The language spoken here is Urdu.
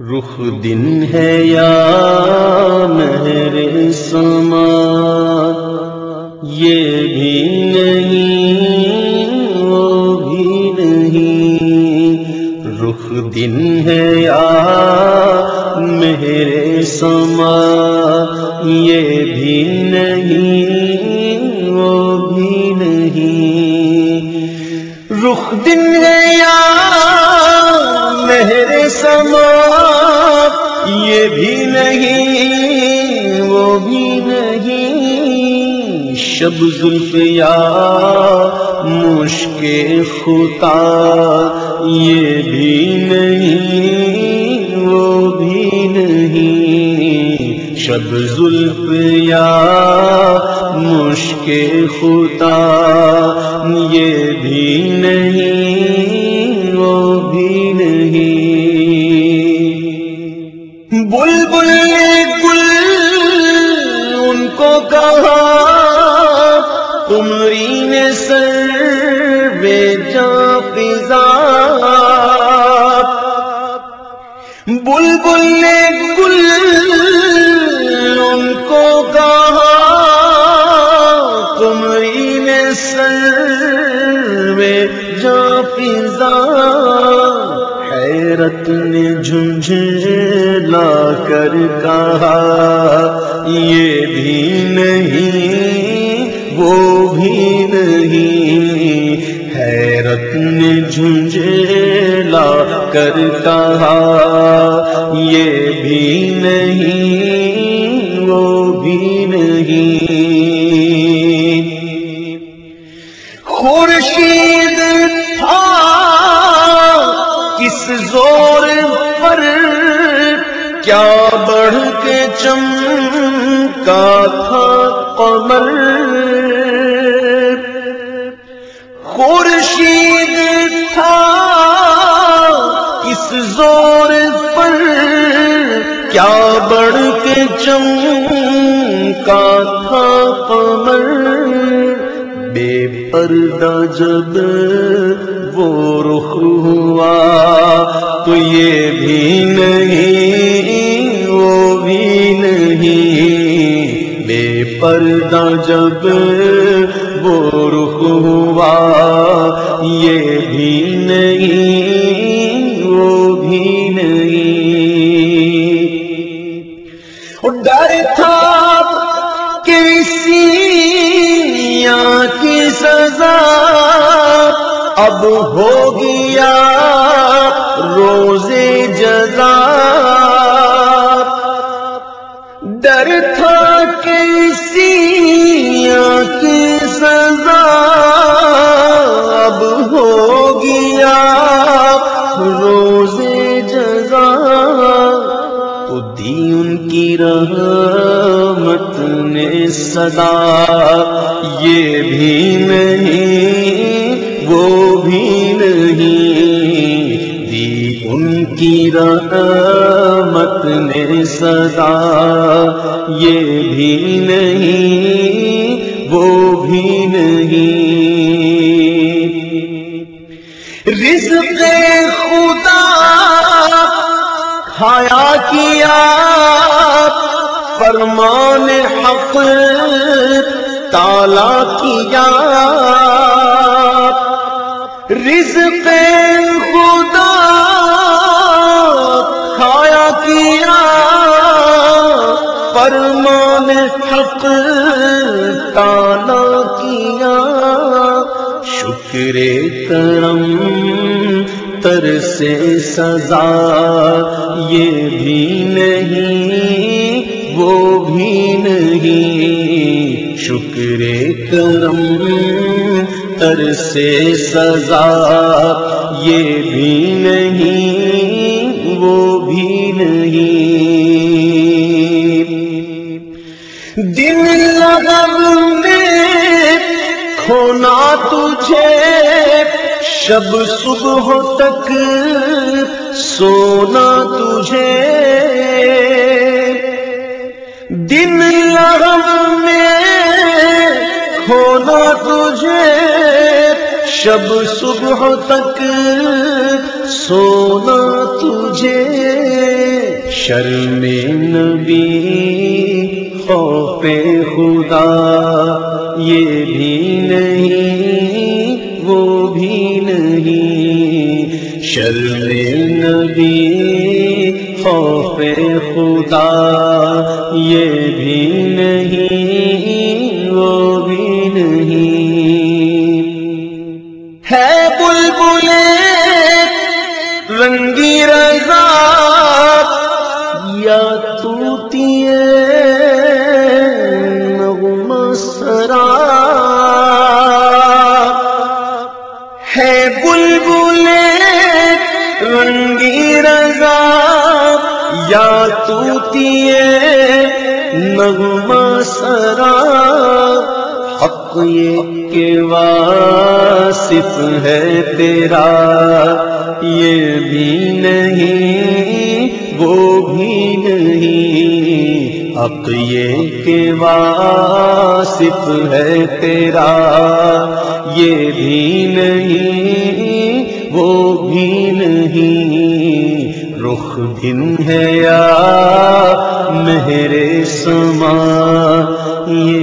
رخ دن ہے یا مہر سما، یہ بھی نہیں، وہ بھی نہیں۔ رخ دن ہے یا مہر سما، یہ بھی نہیں، وہ بھی نہیں۔ رخ دن ہے یا مہر سما یہ بھی نہیں، وہ بھی نہیں۔ شب زلف یا مشک خطا یہ بھی نہیں، وہ بھی نہیں۔ شب زلف یا مشک خطا یہ بھی نہیں۔ بل بل گل ان کو کہا، تمری نے سر بے جا پزا بل بل گل ان کو کہا، تمری نے سر بے جا پزا حیرت نے جھنجھلا کر کہا، یہ بھی نہیں، وہ بھی نہیں۔ حیرت نے جھنجھلا کر کہا، یہ بھی نہیں، وہ بھی نہیں۔ کس زور پر کیا بڑھ کے چمکا تھا قمر؟ خورشید تھا کس زور پر کیا بڑھ کے چمکا تھا قمر؟ پردہ جب وہ رخ ہوا، تو یہ بھی نہیں، وہ بھی نہیں۔ بے پردہ جب وہ رخ ہوا، یہ بھی نہیں۔ اب ہو گیا روزے جزا۔ ڈر تھا کسی کی سزا۔ اب ہو گیا روزے جزا۔ تو دی ان کی رحمت نے صدا۔ یہ بھی نہیں دی ان کی رحمت نے صدا، یہ بھی نہیں، وہ بھی نہیں۔ رزق خدا کھایا کیا۔ فرمان حق، تالا کیا۔ رزق خدا کھایا کیا، فرمان حق تالا کیا۔ شکر کرم تر سے سزا، یہ بھی نہیں، وہ بھی نہیں۔ شکر کرم تر سے سزا، یہ بھی نہیں، وہ بھی نہیں۔ دن لگب میں کھونا تجھے، شب صبح تک سونا تجھے۔ دن لغم میں کھونا تجھے شب صبح تک سونا تجھے شرم نبی خوف خدا، یہ بھی نہیں، وہ بھی نہیں۔ شرم نبی خوف خدا، یہ بھی نہیں، وہ بھی نہیں۔ ہے بل بلے رنگی رضا یا نغم سرا ہے بل بلے رنگی رضا یا نغم سرا حق یہ کہ واسف ہے تیرا، یہ بھی نہیں، وہ بھی نہیں۔ حق یہ کہ واسف ہے تیرا، یہ بھی نہیں، وہ بھی نہیں۔ رخ دن ہے یا مہر سما، یہ